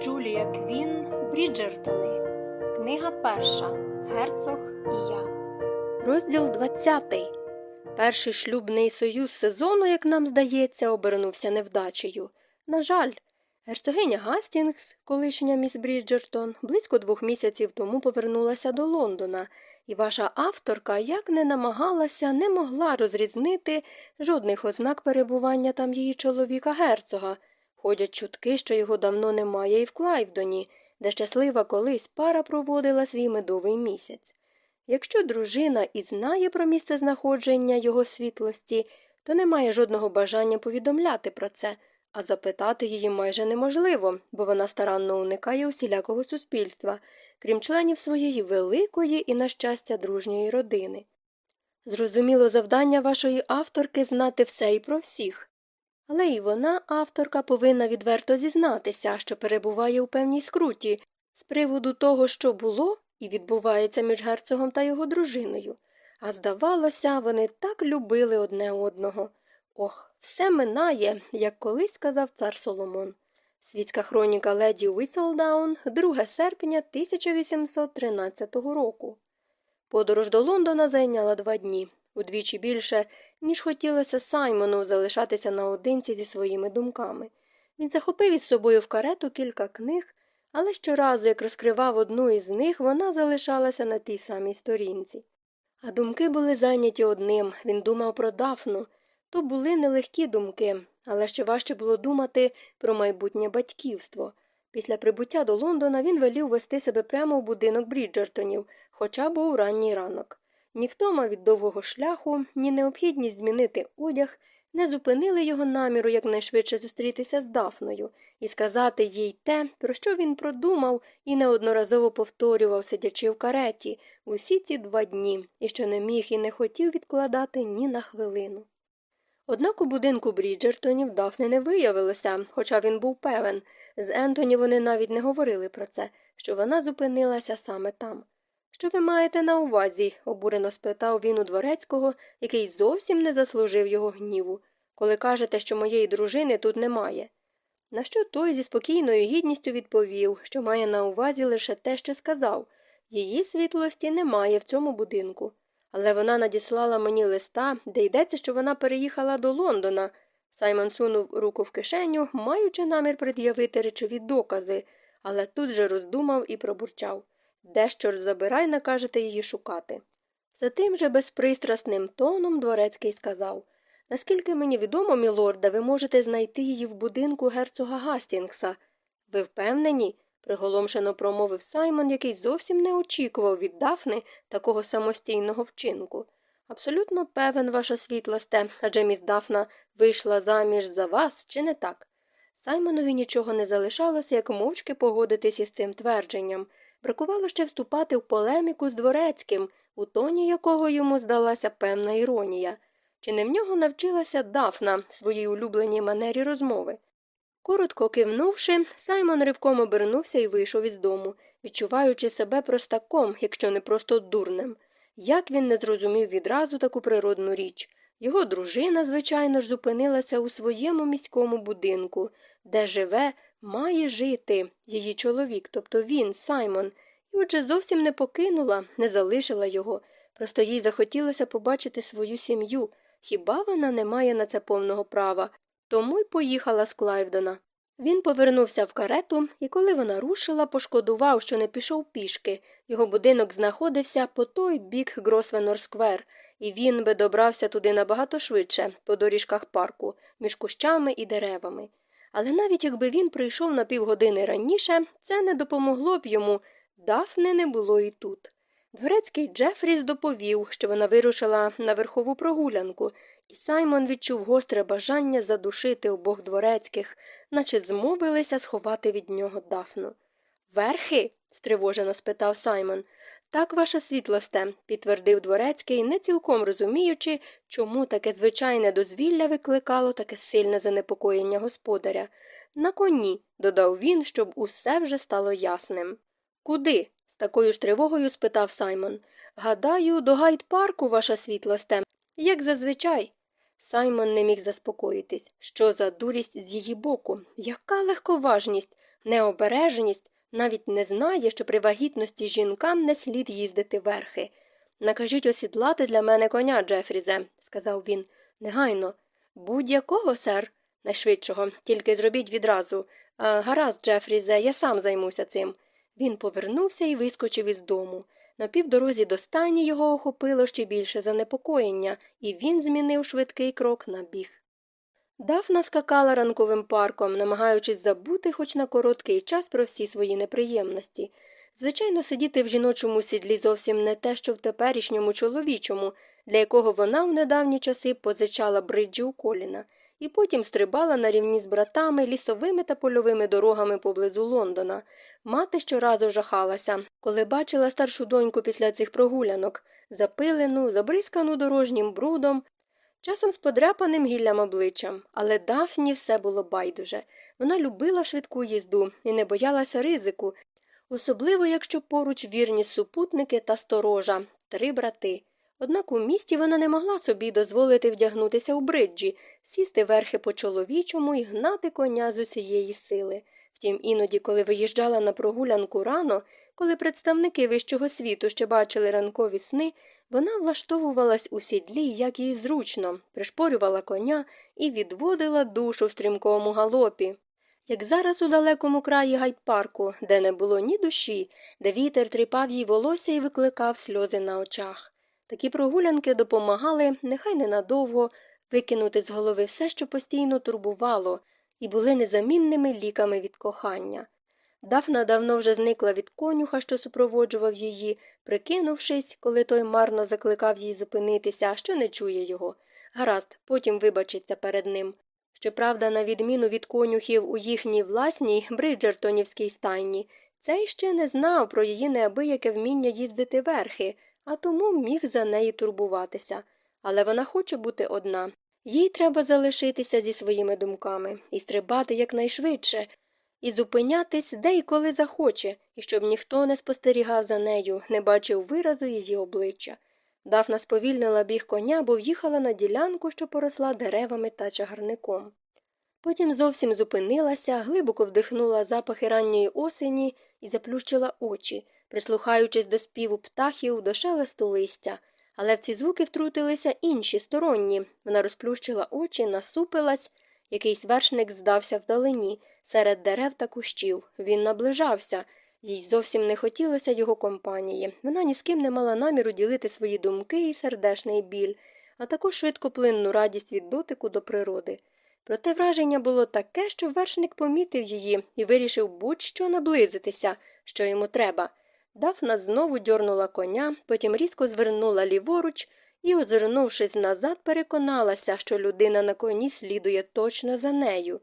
Джулія Квін Бріджертони. Книга перша. Герцог і я. Розділ 20. Перший шлюбний союз сезону, як нам здається, обернувся невдачею. На жаль, герцогиня Гастінгс, колишня міс Бріджертон, близько двох місяців тому повернулася до Лондона, і ваша авторка, як не намагалася, не могла розрізнити жодних ознак перебування там її чоловіка герцога. Ходять чутки, що його давно немає і в Клайвдоні, де щаслива колись пара проводила свій медовий місяць. Якщо дружина і знає про місце знаходження його світлості, то не має жодного бажання повідомляти про це, а запитати її майже неможливо, бо вона старанно уникає усілякого суспільства, крім членів своєї великої і, на щастя, дружньої родини. Зрозуміло, завдання вашої авторки знати все і про всіх. Але і вона, авторка, повинна відверто зізнатися, що перебуває у певній скруті з приводу того, що було і відбувається між герцогом та його дружиною. А здавалося, вони так любили одне одного. Ох, все минає, як колись сказав цар Соломон. Світська хроніка леді Уіселдаун, 2 серпня 1813 року. Подорож до Лондона зайняла два дні удвічі більше, ніж хотілося Саймону залишатися наодинці зі своїми думками. Він захопив із собою в карету кілька книг, але щоразу, як розкривав одну із них, вона залишалася на тій самій сторінці. А думки були зайняті одним він думав про дафну. То були нелегкі думки, але ще важче було думати про майбутнє батьківство. Після прибуття до Лондона він велів вести себе прямо в будинок Бріджертонів, хоча був ранній ранок. Ні втома від довгого шляху, ні необхідність змінити одяг не зупинили його наміру якнайшвидше зустрітися з Дафною і сказати їй те, про що він продумав і неодноразово повторював, сидячи в кареті, усі ці два дні, і що не міг і не хотів відкладати ні на хвилину. Однак у будинку Бріджертонів Дафни не виявилося, хоча він був певен, з Ентоні вони навіть не говорили про це, що вона зупинилася саме там. Що ви маєте на увазі? обурено спитав він у дворецького, який зовсім не заслужив його гніву, коли кажете, що моєї дружини тут немає. На що той зі спокійною гідністю відповів, що має на увазі лише те, що сказав її світлості немає в цьому будинку. Але вона надіслала мені листа, де йдеться, що вона переїхала до Лондона. Саймон сунув руку в кишеню, маючи намір пред'явити речові докази, але тут же роздумав і пробурчав. Дещо ж забирай, накажете її шукати. За тим же безпристрасним тоном дворецький сказав Наскільки мені відомо, мілорда, ви можете знайти її в будинку герцога Гастінгса. Ви впевнені? приголомшено промовив Саймон, який зовсім не очікував від Дафни такого самостійного вчинку. Абсолютно певен, ваша світлосте, адже міс Дафна вийшла заміж за вас, чи не так? Саймонові нічого не залишалося, як мовчки погодитись із цим твердженням. Бракувало ще вступати в полеміку з дворецьким, у тоні якого йому здалася певна іронія. Чи не в нього навчилася Дафна своїй улюбленій манері розмови? Коротко кивнувши, Саймон ривком обернувся і вийшов із дому, відчуваючи себе простаком, якщо не просто дурнем. Як він не зрозумів відразу таку природну річ. Його дружина, звичайно ж, зупинилася у своєму міському будинку, де живе Має жити її чоловік, тобто він, Саймон, і отже зовсім не покинула, не залишила його. Просто їй захотілося побачити свою сім'ю. Хіба вона не має на це повного права? Тому й поїхала з Клайвдона. Він повернувся в карету, і коли вона рушила, пошкодував, що не пішов пішки. Його будинок знаходився по той бік Гросвенор Сквер, і він би добрався туди набагато швидше, по доріжках парку, між кущами і деревами. Але навіть якби він прийшов на півгодини раніше, це не допомогло б йому. Дафни не було і тут. Дворецький Джефріс доповів, що вона вирушила на верхову прогулянку, і Саймон відчув гостре бажання задушити обох дворецьких, наче змовилися сховати від нього дафну. Верхи? стривожено спитав Саймон. Так, ваша світлосте, підтвердив дворецький, не цілком розуміючи, чому таке звичайне дозвілля викликало таке сильне занепокоєння господаря. На коні, додав він, щоб усе вже стало ясним. Куди? з такою ж тривогою спитав Саймон. Гадаю, до гайд парку, ваша світлосте, як зазвичай. Саймон не міг заспокоїтись. Що за дурість з її боку? Яка легковажність, необережність, навіть не знає, що при вагітності жінкам не слід їздити верхи. Накажіть осідлати для мене коня, Джефрізе, сказав він. Негайно. Будь-якого, сер, найшвидшого, тільки зробіть відразу. А, гаразд, Джефрізе, я сам займуся цим. Він повернувся і вискочив із дому. На півдорозі до стайні його охопило ще більше занепокоєння, і він змінив швидкий крок на біг. Дафна скакала ранковим парком, намагаючись забути хоч на короткий час про всі свої неприємності. Звичайно, сидіти в жіночому сідлі зовсім не те, що в теперішньому чоловічому, для якого вона в недавні часи позичала бриджі у коліна, і потім стрибала на рівні з братами лісовими та польовими дорогами поблизу Лондона. Мати щоразу жахалася, коли бачила старшу доньку після цих прогулянок, запилену, забризкану дорожнім брудом, часом з подряпаним гіллям обличчям, але Дафні все було байдуже. Вона любила швидку їзду і не боялася ризику, особливо якщо поруч вірні супутники та сторожа, три брати. Однак у місті вона не могла собі дозволити вдягнутися у бриджі, сісти верхи по чоловічому і гнати коня з усієї сили. Втім, іноді, коли виїжджала на прогулянку рано, коли представники вищого світу ще бачили ранкові сни, вона влаштовувалась у сідлі, як їй зручно, пришпорювала коня і відводила душу в стрімкому галопі. Як зараз у далекому краї гайд-парку, де не було ні душі, де вітер тріпав їй волосся і викликав сльози на очах. Такі прогулянки допомагали, нехай ненадовго, викинути з голови все, що постійно турбувало, і були незамінними ліками від кохання. Дафна давно вже зникла від конюха, що супроводжував її, прикинувшись, коли той марно закликав їй зупинитися, що не чує його. Гаразд, потім вибачиться перед ним. Щоправда, на відміну від конюхів у їхній власній бриджертонівській стайні, цей ще не знав про її неабияке вміння їздити верхи, а тому міг за неї турбуватися. Але вона хоче бути одна. Їй треба залишитися зі своїми думками і стрибати якнайшвидше, і зупинятись де і коли захоче, і щоб ніхто не спостерігав за нею, не бачив виразу її обличчя. Дафна сповільнила біг коня, бо в'їхала на ділянку, що поросла деревами та чагарником. Потім зовсім зупинилася, глибоко вдихнула запахи ранньої осені і заплющила очі, прислухаючись до співу птахів, до шелесту листя. Але в ці звуки втрутилися інші сторонні. Вона розплющила очі, насупилась. Якийсь вершник здався вдалині, серед дерев та кущів. Він наближався. Їй зовсім не хотілося його компанії. Вона ні з ким не мала наміру ділити свої думки і сердешний біль, а також швидкоплинну радість від дотику до природи. Проте враження було таке, що вершник помітив її і вирішив будь-що наблизитися, що йому треба. Дафна знову дьорнула коня, потім різко звернула ліворуч і, озирнувшись назад, переконалася, що людина на коні слідує точно за нею.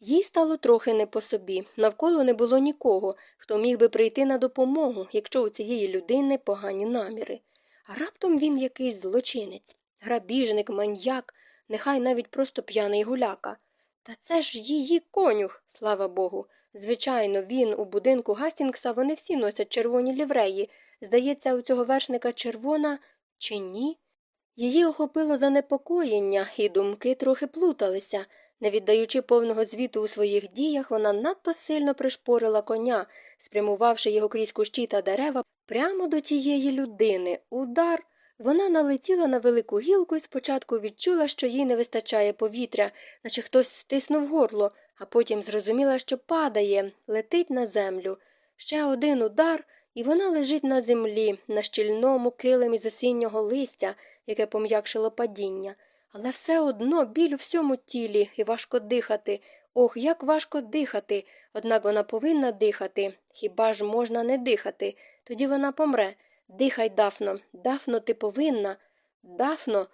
Їй стало трохи не по собі, навколо не було нікого, хто міг би прийти на допомогу, якщо у цієї людини погані наміри. А раптом він якийсь злочинець, грабіжник, маньяк, нехай навіть просто п'яний гуляка. Та це ж її конюх, слава Богу. Звичайно, він у будинку Гастінгса вони всі носять червоні лівреї. Здається, у цього вершника червона чи ні? Її охопило занепокоєння, і думки трохи плуталися. Не віддаючи повного звіту у своїх діях, вона надто сильно пришпорила коня, спрямувавши його крізь кущі та дерева прямо до тієї людини. Удар. Вона налетіла на велику гілку і спочатку відчула, що їй не вистачає повітря, наче хтось стиснув горло, а потім зрозуміла, що падає, летить на землю. Ще один удар, і вона лежить на землі, на щільному килимі з осіннього листя, яке пом'якшило падіння. Але все одно біль у всьому тілі і важко дихати. Ох, як важко дихати. Однак вона повинна дихати. Хіба ж можна не дихати? Тоді вона помре. Дихай, Дафно, Дафно, ти повинна. Дафно.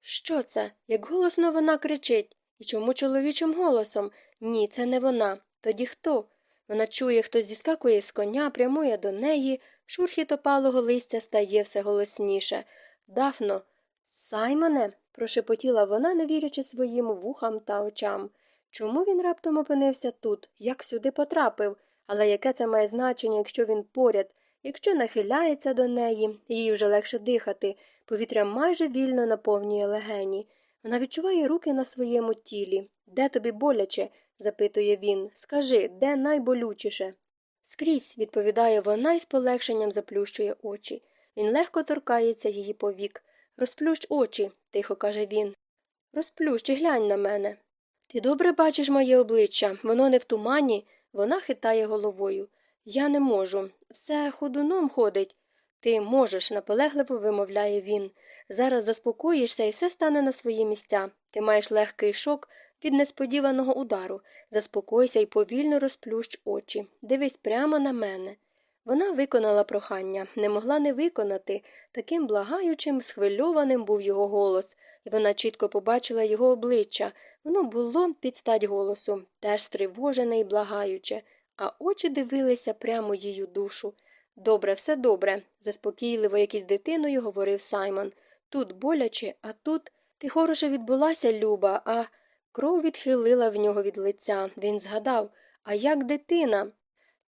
Що це? Як голосно вона кричить. І чому чоловічим голосом? Ні, це не вона. Тоді хто? Вона чує, хтось зіскакує з коня, прямує до неї, шурхіт опалого листя стає все голосніше. Дафно, Саймоне, прошепотіла вона, не вірячи своїм вухам та очам. Чому він раптом опинився тут, як сюди потрапив? Але яке це має значення, якщо він поряд, якщо нахиляється до неї, їй вже легше дихати, повітря майже вільно наповнює легені. Вона відчуває руки на своєму тілі. Де тобі боляче? запитує він. Скажи, де найболючіше? Скрізь, відповідає вона і з полегшенням заплющує очі. Він легко торкається її повік. Розплющ очі, тихо каже він. Розплющ і глянь на мене. Ти добре бачиш моє обличчя, воно не в тумані, вона хитає головою. Я не можу. Все ходуном ходить. Ти можеш, наполегливо вимовляє він. Зараз заспокоїшся і все стане на свої місця. Ти маєш легкий шок від несподіваного удару. Заспокойся і повільно розплющ очі. Дивись прямо на мене. Вона виконала прохання, не могла не виконати. Таким благаючим, схвильованим був його голос, і вона чітко побачила його обличчя. Воно було під стать голосу, теж стривожене і благаюче, а очі дивилися прямо її душу. Добре, все добре, заспокійливо, як із дитиною, говорив Саймон. Тут боляче, а тут ти хороше відбулася, Люба, а кров відхилила в нього від лиця. Він згадав А як дитина?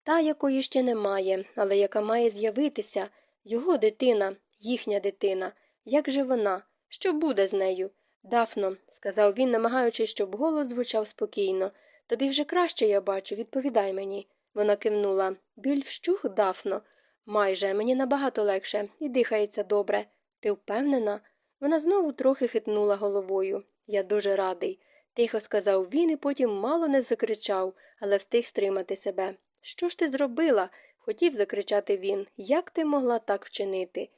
Та, якої ще немає, але яка має з'явитися, його дитина, їхня дитина. Як же вона? Що буде з нею? Дафно, сказав він, намагаючись, щоб голос звучав спокійно. Тобі вже краще, я бачу, відповідай мені. Вона кивнула. Біль вщух, Дафно. Майже, мені набагато легше і дихається добре. Ти впевнена? Вона знову трохи хитнула головою. Я дуже радий. Тихо сказав він і потім мало не закричав, але встиг стримати себе. Що ж ти зробила? хотів закричати він. Як ти могла так вчинити?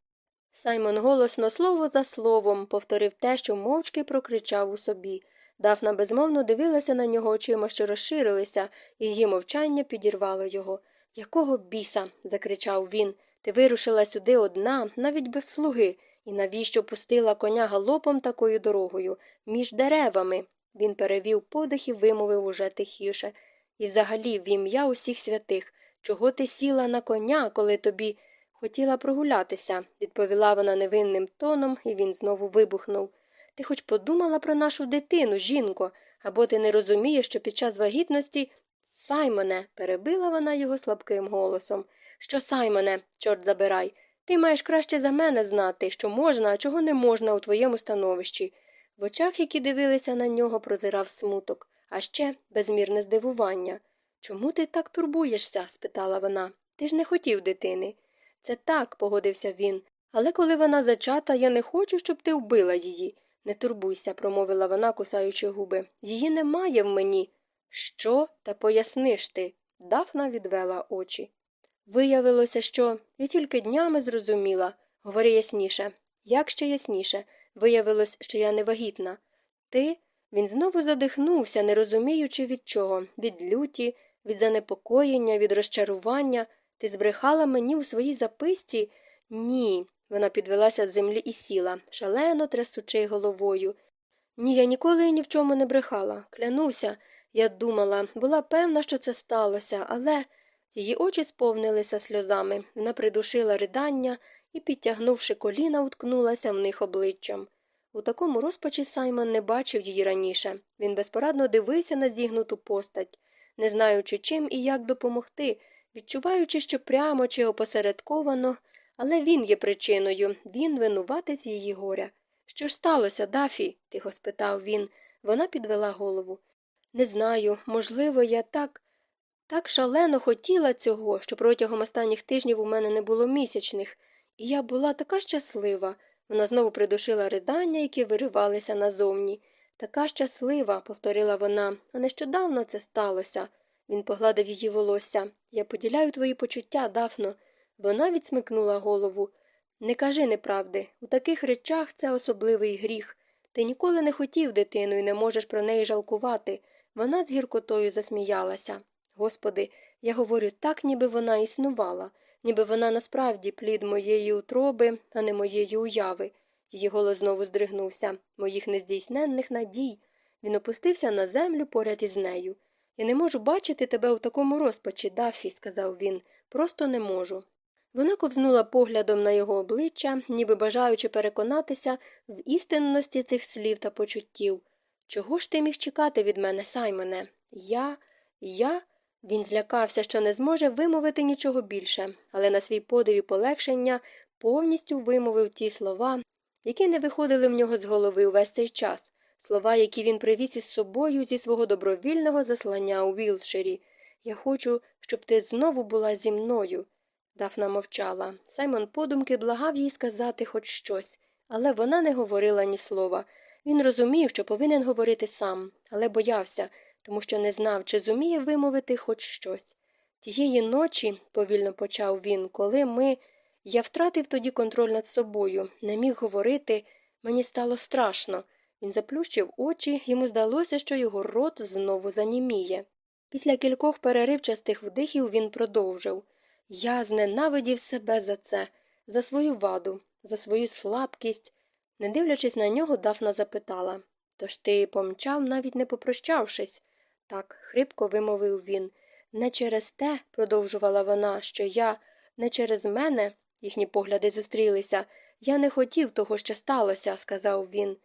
Саймон голосно слово за словом повторив те, що мовчки прокричав у собі. Дафна безмовно дивилася на нього очима, що розширилися, і її мовчання підірвало його. Якого біса? закричав він. Ти вирушила сюди одна, навіть без слуги, і навіщо пустила коня галопом такою дорогою, між деревами? Він перевів подих і вимовив уже тихіше. І взагалі, в ім'я усіх святих, чого ти сіла на коня, коли тобі хотіла прогулятися, відповіла вона невинним тоном, і він знову вибухнув. Ти хоч подумала про нашу дитину, жінко, або ти не розумієш, що під час вагітності. Саймоне, перебила вона його слабким голосом. Що, Саймоне, чорт забирай, ти маєш краще за мене знати, що можна, а чого не можна у твоєму становищі. В очах, які дивилися на нього, прозирав смуток, а ще безмірне здивування. Чому ти так турбуєшся? спитала вона. Ти ж не хотів дитини. Це так, погодився він. Але коли вона зачата, я не хочу, щоб ти вбила її. Не турбуйся, промовила вона, кусаючи губи. Її немає в мені. Що? Та поясниш ти. Дафна відвела очі. Виявилося, що я тільки днями зрозуміла. Говори ясніше. Як ще ясніше? Виявилось, що я не вагітна. Ти? Він знову задихнувся, не розуміючи від чого від люті, від занепокоєння, від розчарування. Ти збрехала мені у своїй записці? Ні. Вона підвелася з землі і сіла, шалено трясучи головою. Ні, я ніколи ні в чому не брехала. Клянуся, я думала, була певна, що це сталося, але її очі сповнилися сльозами. Вона придушила ридання і, підтягнувши коліна, уткнулася в них обличчям. У такому розпачі Саймон не бачив її раніше. Він безпорадно дивився на зігнуту постать, не знаючи, чим і як допомогти, відчуваючи, що прямо чи опосередковано, але він є причиною, він винуватець її горя. Що ж сталося, Дафі? тихо спитав він. Вона підвела голову. Не знаю, можливо, я так так шалено хотіла цього, що протягом останніх тижнів у мене не було місячних, і я була така щаслива. Вона знову придушила ридання, які виривалися назовні. Така щаслива, повторила вона, а нещодавно це сталося. Він погладив її волосся. Я поділяю твої почуття, Дафно. Вона відсмикнула голову. Не кажи неправди. У таких речах це особливий гріх. Ти ніколи не хотів дитину і не можеш про неї жалкувати. Вона з гіркотою засміялася. Господи, я говорю так, ніби вона існувала, ніби вона насправді плід моєї утроби, а не моєї уяви. Її голос знову здригнувся, моїх нездійсненних надій. Він опустився на землю поряд із нею. Я не можу бачити тебе у такому розпачі, Дафі, сказав він, просто не можу. Вона ковзнула поглядом на його обличчя, ніби бажаючи переконатися в істинності цих слів та почуттів. Чого ж ти міг чекати від мене, Саймоне? Я, я. Він злякався, що не зможе вимовити нічого більше, але на свій подив і полегшення повністю вимовив ті слова, які не виходили в нього з голови увесь цей час. слова, які він привіз із собою зі свого добровільного заслання у Вілширі. Я хочу, щоб ти знову була зі мною. Дафна мовчала. Саймон подумки благав їй сказати хоч щось, але вона не говорила ні слова. Він розумів, що повинен говорити сам, але боявся, тому що не знав, чи зуміє вимовити хоч щось. Тієї ночі, повільно почав він, коли ми. Я втратив тоді контроль над собою, не міг говорити, мені стало страшно. Він заплющив очі, йому здалося, що його рот знову заніміє. Після кількох переривчастих вдихів він продовжив Я зненавидів себе за це, за свою ваду, за свою слабкість. Не дивлячись на нього, Дафна запитала Тож ти помчав, навіть не попрощавшись. Так, хрипко вимовив він. Не через те, продовжувала вона, що я, не через мене, їхні погляди зустрілися. Я не хотів того, що сталося, сказав він.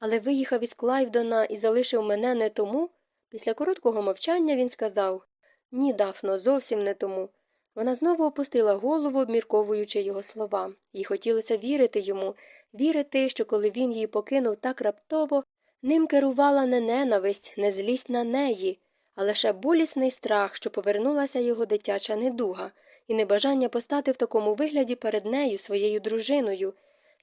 Але виїхав із Клайвдона і залишив мене не тому. Після короткого мовчання він сказав Ні, Дафно, зовсім не тому. Вона знову опустила голову, обмірковуючи його слова, їй хотілося вірити йому, вірити, що коли він її покинув так раптово, ним керувала не ненависть, не злість на неї, а лише болісний страх, що повернулася його дитяча недуга, і небажання постати в такому вигляді перед нею, своєю дружиною.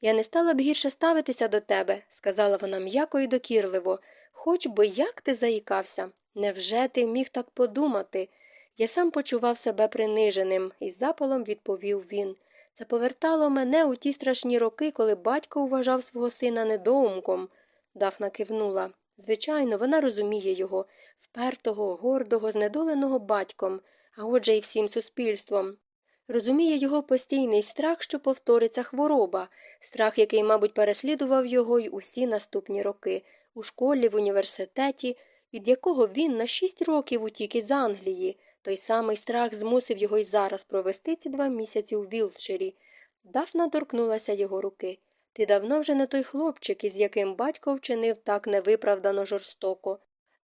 Я не стала б гірше ставитися до тебе, сказала вона м'яко і докірливо, хоч би як ти заїкався. Невже ти міг так подумати? Я сам почував себе приниженим, із запалом відповів він. Це повертало мене у ті страшні роки, коли батько вважав свого сина недоумком. Дафна кивнула. Звичайно, вона розуміє його, впертого, гордого, знедоленого батьком, а отже й всім суспільством. Розуміє його постійний страх, що повториться хвороба, страх, який, мабуть, переслідував його й усі наступні роки, у школі, в університеті, від якого він на шість років утік із Англії. Той самий страх змусив його й зараз провести ці два місяці у Вілтширі. Дафна торкнулася його руки. Ти давно вже не той хлопчик, із яким батько вчинив так невиправдано жорстоко.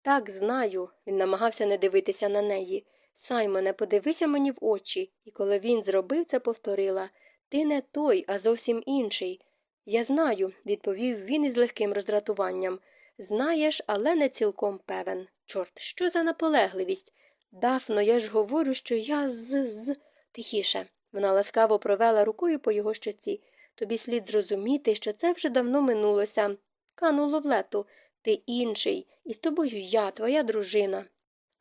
Так, знаю, він намагався не дивитися на неї. Саймоне, подивися мені в очі, і коли він зробив це, повторила Ти не той, а зовсім інший. Я знаю, відповів він із легким роздратуванням. Знаєш, але не цілком певен. Чорт, що за наполегливість? Дафно, я ж говорю, що я з. з. Тихіше. Вона ласкаво провела рукою по його щоці. Тобі слід зрозуміти, що це вже давно минулося. Кануло в лету. Ти інший, і з тобою я, твоя дружина.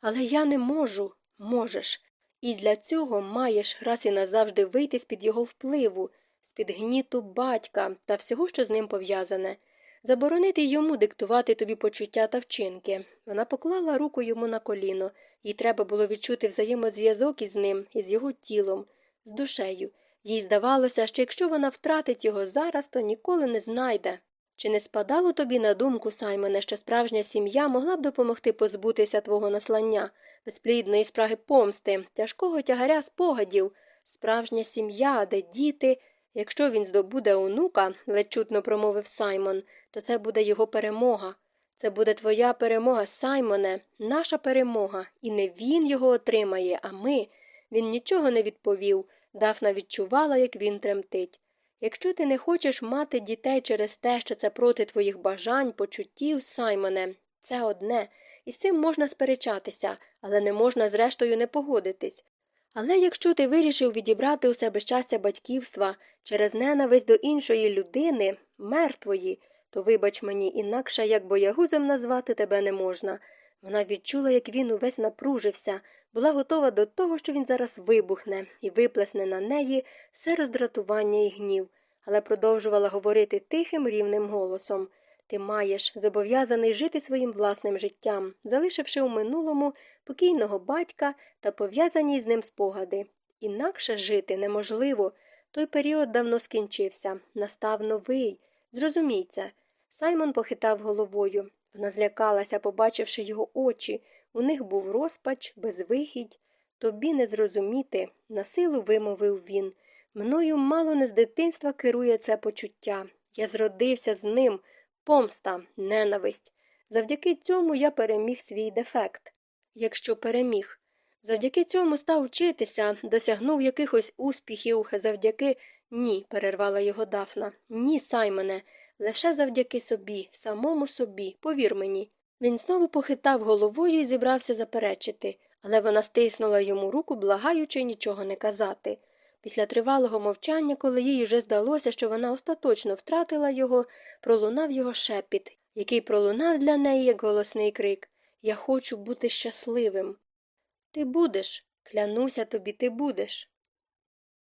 Але я не можу. Можеш. І для цього маєш раз і назавжди вийти з під його впливу, з під гніту батька та всього, що з ним пов'язане, заборонити йому диктувати тобі почуття та вчинки. Вона поклала руку йому на коліно, їй треба було відчути взаємозв'язок із ним, із його тілом, з душею. Їй здавалося, що якщо вона втратить його зараз, то ніколи не знайде. Чи не спадало тобі на думку, Саймоне, що справжня сім'я могла б допомогти позбутися твого наслання, безплідної спраги помсти, тяжкого тягаря спогадів, справжня сім'я, де діти. Якщо він здобуде онука, ледь чутно промовив Саймон, то це буде його перемога. Це буде твоя перемога, Саймоне, наша перемога, і не він його отримає, а ми. Він нічого не відповів. Дафна відчувала, як він тремтить. Якщо ти не хочеш мати дітей через те, що це проти твоїх бажань, почуттів, Саймоне, це одне, і з цим можна сперечатися, але не можна, зрештою, не погодитись. Але якщо ти вирішив відібрати у себе щастя батьківства через ненависть до іншої людини, мертвої, то вибач мені, інакше як боягузом назвати тебе не можна. Вона відчула, як він увесь напружився, була готова до того, що він зараз вибухне і виплесне на неї все роздратування і гнів, але продовжувала говорити тихим рівним голосом ти маєш зобов'язаний жити своїм власним життям, залишивши у минулому покійного батька та пов'язані з ним спогади. Інакше жити неможливо. Той період давно скінчився, настав новий. Зрозумій це. Саймон похитав головою. Вона злякалася, побачивши його очі. У них був розпач, безвихідь. Тобі не зрозуміти, насилу вимовив він. Мною мало не з дитинства керує це почуття. Я зродився з ним, помста, ненависть. Завдяки цьому я переміг свій дефект. Якщо переміг. Завдяки цьому став вчитися, досягнув якихось успіхів, завдяки ні, перервала його Дафна. Ні, Саймоне, Лише завдяки собі, самому собі, повір мені. Він знову похитав головою і зібрався заперечити, але вона стиснула йому руку, благаючи нічого не казати. Після тривалого мовчання, коли їй уже здалося, що вона остаточно втратила його, пролунав його шепіт, який пролунав для неї як голосний крик Я хочу бути щасливим. Ти будеш, клянуся тобі, ти будеш.